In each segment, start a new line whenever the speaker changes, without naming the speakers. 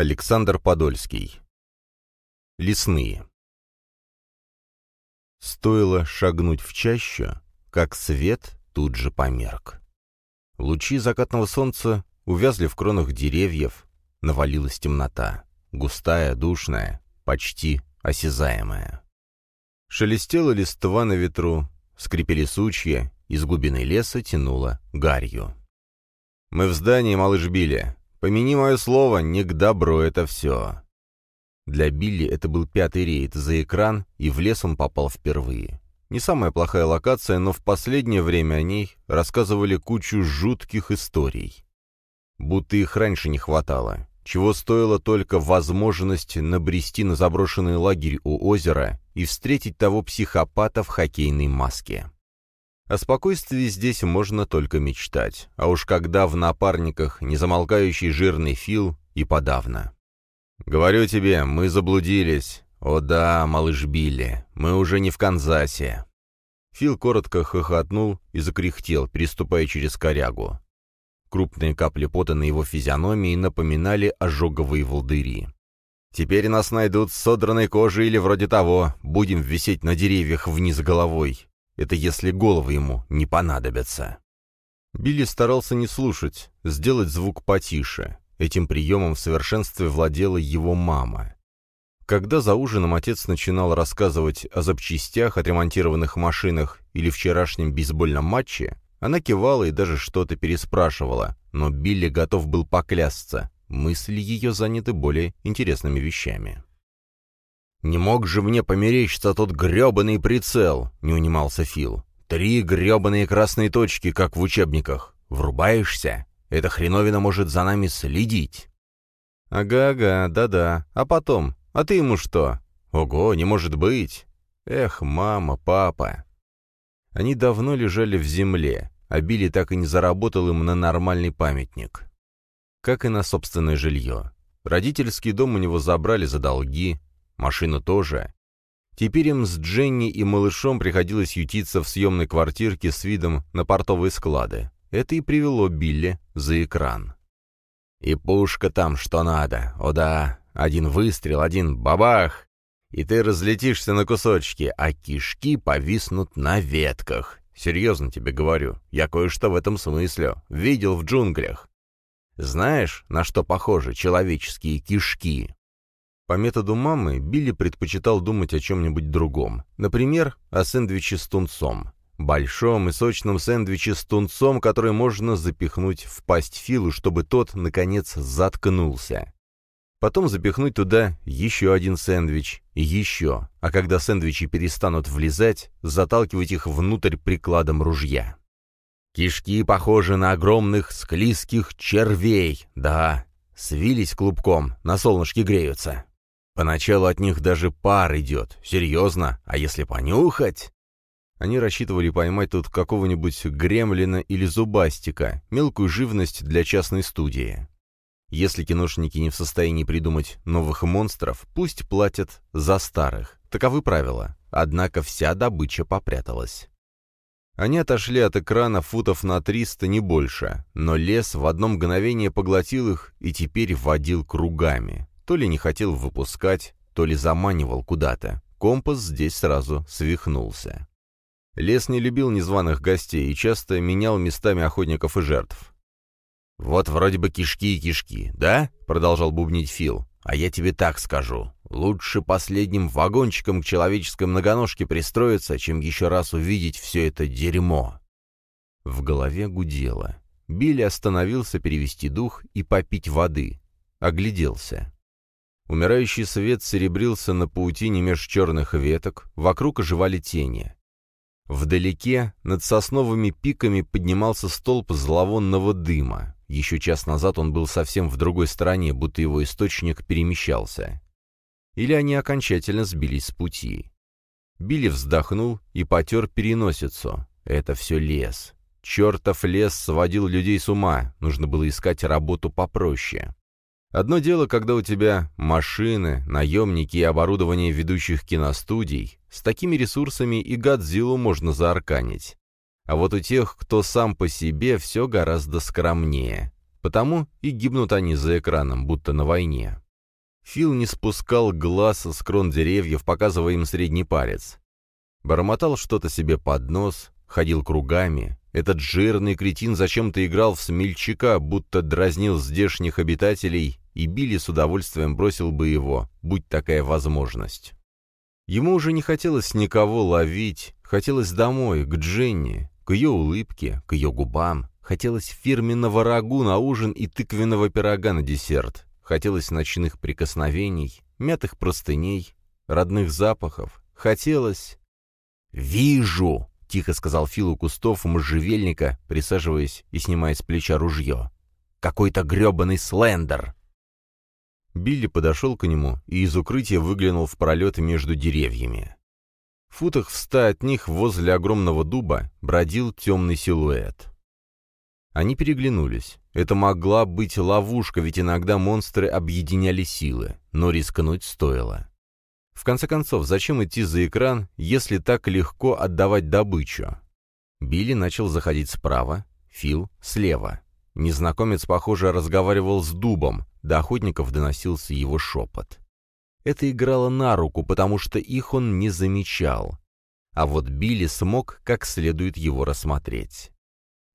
Александр Подольский. Лесные. Стоило шагнуть в чащу, как свет тут же померк. Лучи закатного солнца увязли в кронах деревьев, навалилась темнота, густая, душная, почти осязаемая. Шелестела листва на ветру, скрипели сучья, из глубины леса тянуло гарью. «Мы в здании, малыш Билли. Помяни мое слово, не к добру это все». Для Билли это был пятый рейд за экран, и в лес он попал впервые. Не самая плохая локация, но в последнее время о ней рассказывали кучу жутких историй. Будто их раньше не хватало. Чего стоила только возможность набрести на заброшенный лагерь у озера и встретить того психопата в хоккейной маске. О спокойствии здесь можно только мечтать, а уж когда в напарниках незамолкающий жирный Фил и подавно. «Говорю тебе, мы заблудились. О да, малыш Билли, мы уже не в Канзасе». Фил коротко хохотнул и закряхтел, переступая через корягу. Крупные капли пота на его физиономии напоминали ожоговые волдыри. «Теперь нас найдут с содранной кожей или вроде того. Будем висеть на деревьях вниз головой. Это если головы ему не понадобятся. Билли старался не слушать, сделать звук потише. Этим приемом в совершенстве владела его мама. Когда за ужином отец начинал рассказывать о запчастях, отремонтированных машинах или вчерашнем бейсбольном матче, она кивала и даже что-то переспрашивала, но Билли готов был поклясться, мысли ее заняты более интересными вещами. «Не мог же мне померещиться тот гребаный прицел!» — не унимался Фил. «Три гребаные красные точки, как в учебниках. Врубаешься? Эта хреновина может за нами следить». «Ага-ага, да-да. А потом? А ты ему что? Ого, не может быть!» «Эх, мама, папа!» Они давно лежали в земле, а Билли так и не заработал им на нормальный памятник. Как и на собственное жилье. Родительский дом у него забрали за долги, Машина тоже. Теперь им с Дженни и малышом приходилось ютиться в съемной квартирке с видом на портовые склады. Это и привело Билли за экран. «И пушка там что надо. О да, один выстрел, один бабах, и ты разлетишься на кусочки, а кишки повиснут на ветках. Серьезно тебе говорю, я кое-что в этом смысле видел в джунглях. Знаешь, на что похожи человеческие кишки?» По методу мамы Билли предпочитал думать о чем-нибудь другом. Например, о сэндвиче с тунцом. Большом и сочном сэндвиче с тунцом, который можно запихнуть в пасть Филу, чтобы тот, наконец, заткнулся. Потом запихнуть туда еще один сэндвич еще, а когда сэндвичи перестанут влезать, заталкивать их внутрь прикладом ружья. Кишки похожи на огромных склизких червей, да, свились клубком, на солнышке греются. Поначалу от них даже пар идет. Серьезно? А если понюхать? Они рассчитывали поймать тут какого-нибудь гремлина или зубастика, мелкую живность для частной студии. Если киношники не в состоянии придумать новых монстров, пусть платят за старых. Таковы правила. Однако вся добыча попряталась. Они отошли от экрана футов на 300, не больше, но лес в одно мгновение поглотил их и теперь водил кругами. То ли не хотел выпускать, то ли заманивал куда-то. Компас здесь сразу свихнулся. Лес не любил незваных гостей и часто менял местами охотников и жертв. «Вот вроде бы кишки и кишки, да?» — продолжал бубнить Фил. «А я тебе так скажу. Лучше последним вагончиком к человеческой многоножке пристроиться, чем еще раз увидеть все это дерьмо». В голове гудело. Билли остановился перевести дух и попить воды. Огляделся. Умирающий свет серебрился на паутине меж черных веток, вокруг оживали тени. Вдалеке, над сосновыми пиками, поднимался столб зловонного дыма. Еще час назад он был совсем в другой стороне, будто его источник перемещался. Или они окончательно сбились с пути. Билли вздохнул и потер переносицу. Это все лес. Чертов лес сводил людей с ума, нужно было искать работу попроще. Одно дело, когда у тебя машины, наемники и оборудование ведущих киностудий, с такими ресурсами и Годзиллу можно заарканить. А вот у тех, кто сам по себе, все гораздо скромнее. Потому и гибнут они за экраном, будто на войне. Фил не спускал глаз с крон деревьев, показывая им средний палец. Бормотал что-то себе под нос, ходил кругами. Этот жирный кретин зачем-то играл в смельчака, будто дразнил здешних обитателей, и Билли с удовольствием бросил бы его, будь такая возможность. Ему уже не хотелось никого ловить, хотелось домой, к Дженни, к ее улыбке, к ее губам, хотелось фирменного рагу на ужин и тыквенного пирога на десерт, хотелось ночных прикосновений, мятых простыней, родных запахов, хотелось... «Вижу!» — тихо сказал Фил у кустов можжевельника, присаживаясь и снимая с плеча ружье. «Какой-то гребаный слендер!» Билли подошел к нему и из укрытия выглянул в пролет между деревьями. В футах в ста от них возле огромного дуба бродил темный силуэт. Они переглянулись. Это могла быть ловушка, ведь иногда монстры объединяли силы, но рискнуть стоило. В конце концов, зачем идти за экран, если так легко отдавать добычу? Билли начал заходить справа, Фил — слева. Незнакомец, похоже, разговаривал с дубом, до охотников доносился его шепот. Это играло на руку, потому что их он не замечал. А вот Билли смог как следует его рассмотреть.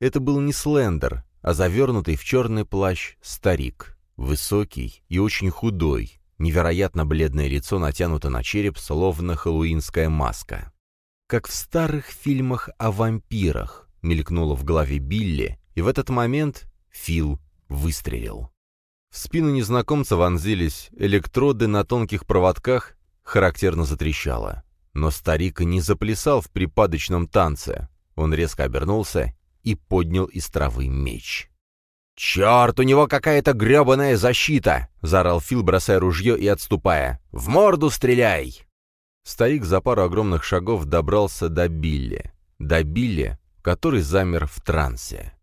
Это был не Слендер, а завернутый в черный плащ старик, высокий и очень худой, Невероятно бледное лицо натянуто на череп, словно хэллоуинская маска. Как в старых фильмах о вампирах, мелькнуло в голове Билли, и в этот момент Фил выстрелил. В спину незнакомца вонзились электроды на тонких проводках, характерно затрещало. Но старик не заплясал в припадочном танце. Он резко обернулся и поднял из травы меч. «Черт, у него какая-то гребаная защита!» — заорал Фил, бросая ружье и отступая. «В морду стреляй!» Старик за пару огромных шагов добрался до Билли. До Билли, который замер в трансе.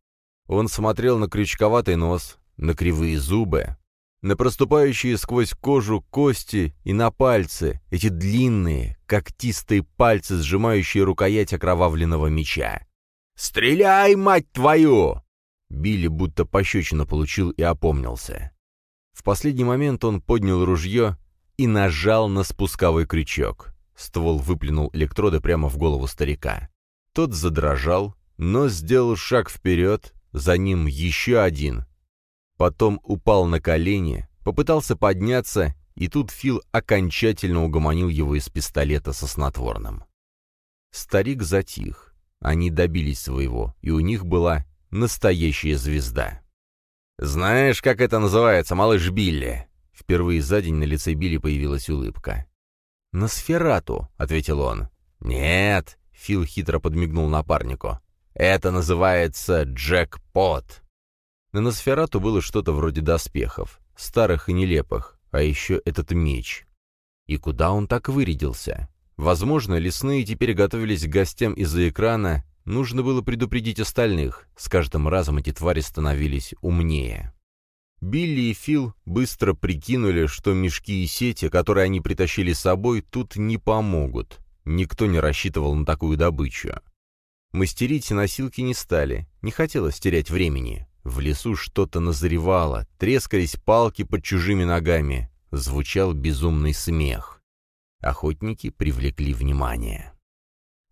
Он смотрел на крючковатый нос, на кривые зубы, на проступающие сквозь кожу кости и на пальцы, эти длинные, когтистые пальцы, сжимающие рукоять окровавленного меча. «Стреляй, мать твою!» Билли будто пощечину получил и опомнился. В последний момент он поднял ружье и нажал на спусковой крючок. Ствол выплюнул электроды прямо в голову старика. Тот задрожал, но сделал шаг вперед, за ним еще один. Потом упал на колени, попытался подняться, и тут Фил окончательно угомонил его из пистолета со снотворным. Старик затих. Они добились своего, и у них была настоящая звезда. «Знаешь, как это называется, малыш Билли?» Впервые за день на лице Билли появилась улыбка. «Носферату», — ответил он. «Нет», — Фил хитро подмигнул напарнику. «Это называется джекпот». На Носферату было что-то вроде доспехов, старых и нелепых, а еще этот меч. И куда он так вырядился? Возможно, лесные теперь готовились к гостям из-за экрана Нужно было предупредить остальных. С каждым разом эти твари становились умнее. Билли и Фил быстро прикинули, что мешки и сети, которые они притащили с собой, тут не помогут. Никто не рассчитывал на такую добычу. Мастерить носилки не стали, не хотелось терять времени. В лесу что-то назревало, трескались палки под чужими ногами, звучал безумный смех. Охотники привлекли внимание.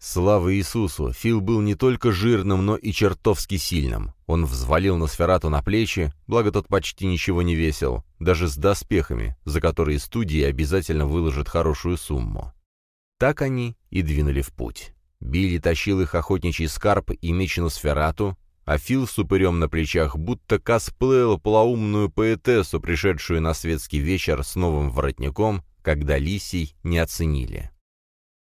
Слава Иисусу! Фил был не только жирным, но и чертовски сильным. Он взвалил Носферату на плечи, благо тот почти ничего не весил, даже с доспехами, за которые студии обязательно выложат хорошую сумму. Так они и двинули в путь. Билли тащил их охотничий скарб и меч Носферату, а Фил с упырем на плечах будто косплеил полоумную поэтессу, пришедшую на светский вечер с новым воротником, когда лисий не оценили.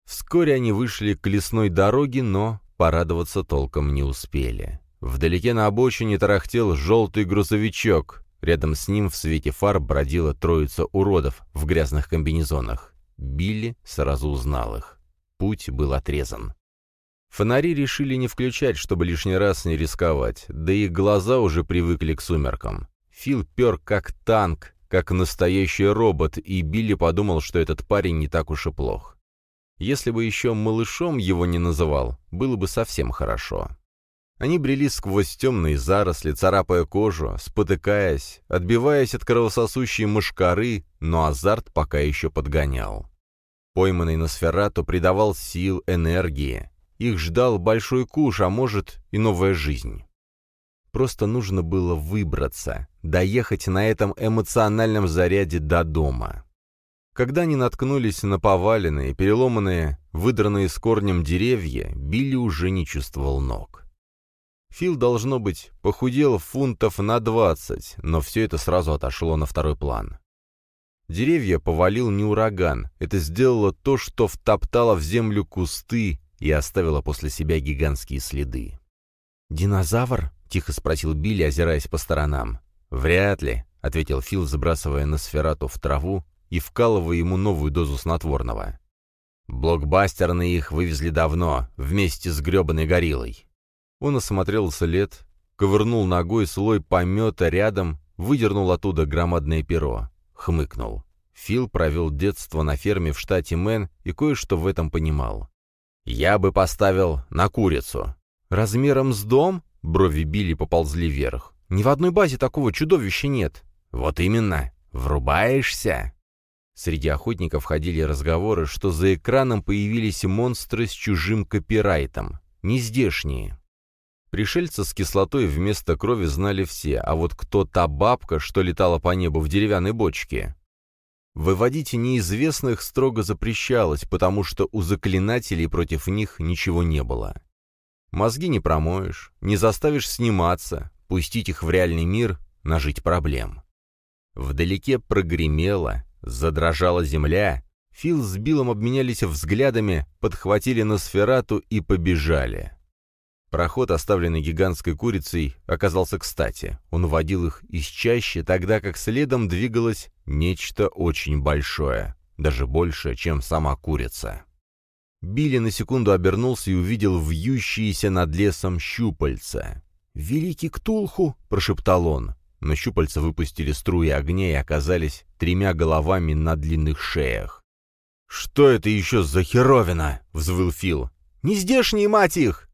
Вскоре они вышли к лесной дороге, но порадоваться толком не успели. Вдалеке на обочине тарахтел желтый грузовичок. Рядом с ним в свете фар бродила троица уродов в грязных комбинезонах. Билли сразу узнал их. Путь был отрезан. Фонари решили не включать, чтобы лишний раз не рисковать, да и глаза уже привыкли к сумеркам. Фил пер как танк, как настоящий робот, и Билли подумал, что этот парень не так уж и плох. Если бы еще малышом его не называл, было бы совсем хорошо. Они брели сквозь темные заросли, царапая кожу, спотыкаясь, отбиваясь от кровососущей мышкары, но азарт пока еще подгонял. Пойманный Носферату придавал сил, энергии. Их ждал большой куш, а может и новая жизнь. Просто нужно было выбраться, доехать на этом эмоциональном заряде до дома. Когда они наткнулись на поваленные, переломанные, выдранные с корнем деревья, Билли уже не чувствовал ног. Фил, должно быть, похудел фунтов на двадцать, но все это сразу отошло на второй план. Деревья повалил не ураган, это сделало то, что втоптало в землю кусты и оставило после себя гигантские следы. «Динозавр?» — тихо спросил Билли, озираясь по сторонам. «Вряд ли», — ответил Фил, забрасывая на сферату в траву и вкалывая ему новую дозу снотворного. Блокбастерные их вывезли давно, вместе с гребаной гориллой. Он осмотрел след, ковырнул ногой слой помета рядом, выдернул оттуда громадное перо хмыкнул. Фил провел детство на ферме в штате Мэн и кое-что в этом понимал. «Я бы поставил на курицу». «Размером с дом?» — брови Билли поползли вверх. «Ни в одной базе такого чудовища нет». «Вот именно. Врубаешься?» Среди охотников ходили разговоры, что за экраном появились монстры с чужим копирайтом. Нездешние. Пришельца с кислотой вместо крови знали все, а вот кто та бабка, что летала по небу в деревянной бочке? Выводить неизвестных строго запрещалось, потому что у заклинателей против них ничего не было. Мозги не промоешь, не заставишь сниматься, пустить их в реальный мир, нажить проблем. Вдалеке прогремело, задрожала земля, Фил с Биллом обменялись взглядами, подхватили на сферату и побежали. Проход, оставленный гигантской курицей, оказался кстати. Он водил их из чаще, тогда как следом двигалось нечто очень большое, даже больше, чем сама курица. Билли на секунду обернулся и увидел вьющиеся над лесом щупальца. «Великий Ктулху!» — прошептал он. Но щупальца выпустили струи огня и оказались тремя головами на длинных шеях. «Что это еще за херовина?» — взвыл Фил. «Не здешние, мать их!»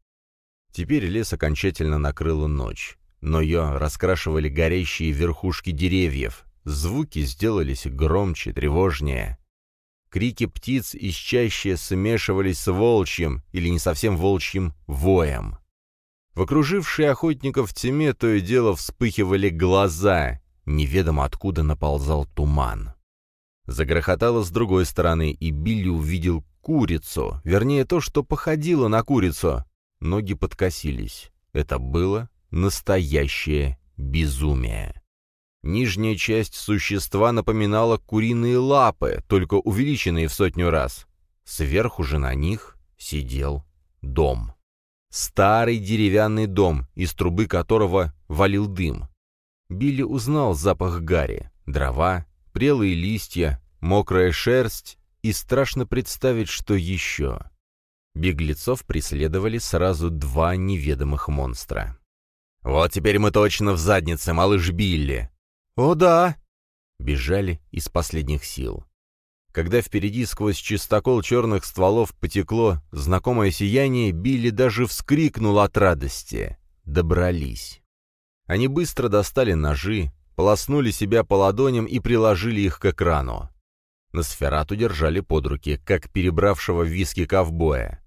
Теперь лес окончательно накрыла ночь, но ее раскрашивали горящие верхушки деревьев, звуки сделались громче, тревожнее. Крики птиц из смешивались с волчьим или не совсем волчьим воем. В окружившей охотников тьме то и дело вспыхивали глаза, неведомо откуда наползал туман. Загрохотало с другой стороны, и Билли увидел курицу, вернее то, что походило на курицу, ноги подкосились. Это было настоящее безумие. Нижняя часть существа напоминала куриные лапы, только увеличенные в сотню раз. Сверху же на них сидел дом. Старый деревянный дом, из трубы которого валил дым. Билли узнал запах гари, дрова, прелые листья, мокрая шерсть, и страшно представить, что еще. Беглецов преследовали сразу два неведомых монстра. «Вот теперь мы точно в заднице, малыш Билли!» «О, да!» Бежали из последних сил. Когда впереди сквозь чистокол черных стволов потекло знакомое сияние, Билли даже вскрикнул от радости. Добрались. Они быстро достали ножи, полоснули себя по ладоням и приложили их к экрану. Носферату держали под руки, как перебравшего виски ковбоя.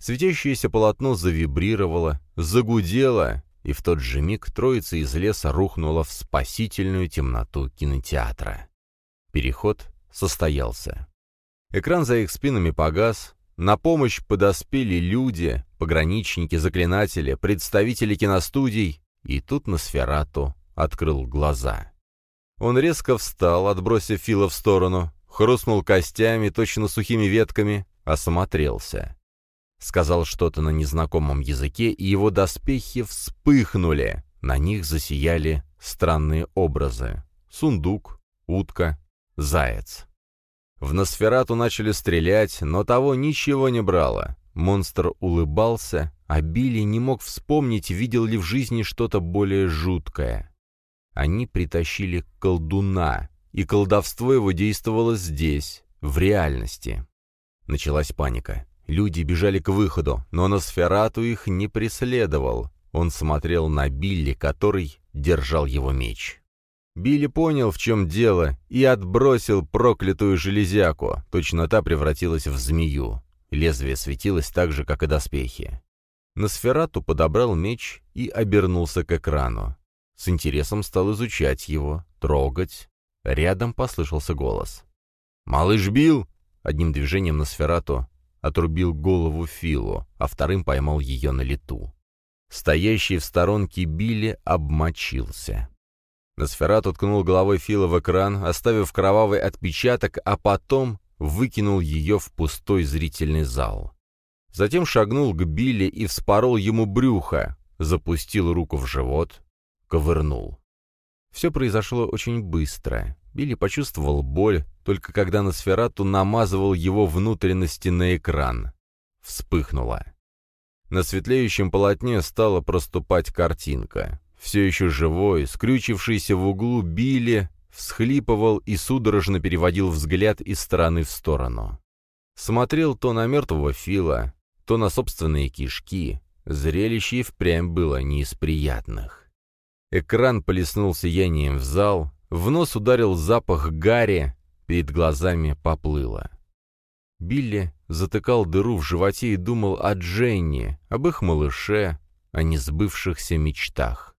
Светящееся полотно завибрировало, загудело, и в тот же миг троица из леса рухнула в спасительную темноту кинотеатра. Переход состоялся. Экран за их спинами погас, на помощь подоспели люди, пограничники, заклинатели, представители киностудий, и тут Носферату открыл глаза. Он резко встал, отбросив Фила в сторону, хрустнул костями, точно сухими ветками, осмотрелся сказал что-то на незнакомом языке, и его доспехи вспыхнули. На них засияли странные образы. Сундук, утка, заяц. В Носферату начали стрелять, но того ничего не брало. Монстр улыбался, а Билли не мог вспомнить, видел ли в жизни что-то более жуткое. Они притащили колдуна, и колдовство его действовало здесь, в реальности. Началась паника. Люди бежали к выходу, но Носферату их не преследовал. Он смотрел на Билли, который держал его меч. Билли понял, в чем дело, и отбросил проклятую железяку. Точно та превратилась в змею. Лезвие светилось так же, как и доспехи. Носферату подобрал меч и обернулся к экрану. С интересом стал изучать его, трогать. Рядом послышался голос. «Малыш Билл!» Одним движением Носферату отрубил голову Филу, а вторым поймал ее на лету. Стоящий в сторонке Билли обмочился. Носферату ткнул головой Фила в экран, оставив кровавый отпечаток, а потом выкинул ее в пустой зрительный зал. Затем шагнул к Билли и вспорол ему брюхо, запустил руку в живот, ковырнул. Все произошло очень быстро. Билли почувствовал боль, только когда Носферату намазывал его внутренности на экран. Вспыхнуло. На светлеющем полотне стала проступать картинка. Все еще живой, скрючившийся в углу Билли, всхлипывал и судорожно переводил взгляд из стороны в сторону. Смотрел то на мертвого Фила, то на собственные кишки. Зрелище и впрямь было не из приятных. Экран полеснул сиянием в зал, в нос ударил запах гари, перед глазами поплыло. Билли затыкал дыру в животе и думал о Дженни, об их малыше, о несбывшихся мечтах.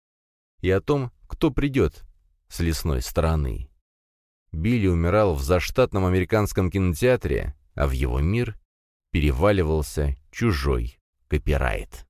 И о том, кто придет с лесной стороны. Билли умирал в заштатном американском кинотеатре, а в его мир переваливался чужой копирайт.